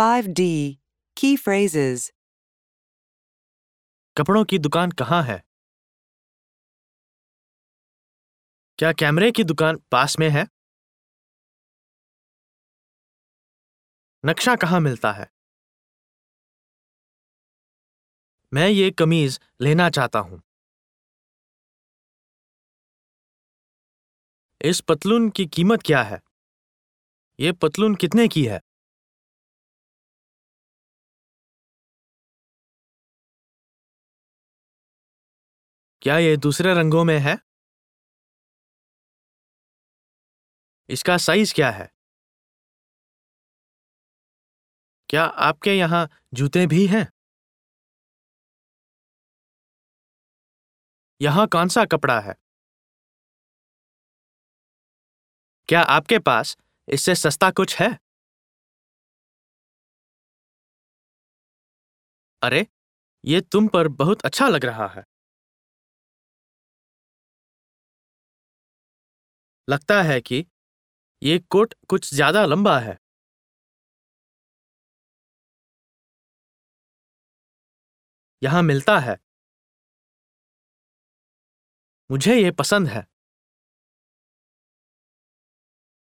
5D. Key phrases. कपड़ों की दुकान कहाँ है? क्या कैमरे की दुकान पास में है? नक्शा कहाँ मिलता है? मैं ये कमीज लेना चाहता हूँ। इस पतलून की कीमत क्या है? ये पतलून कितने की है? क्या ये दूसरे रंगों में है? इसका साइज़ क्या है? क्या आपके यहाँ जूते भी हैं? यहाँ कौन सा कपड़ा है? क्या आपके पास इससे सस्ता कुछ है? अरे, ये तुम पर बहुत अच्छा लग रहा है। लगता है कि ये कोट कुछ ज़्यादा लंबा है। यहाँ मिलता है। मुझे ये पसंद है।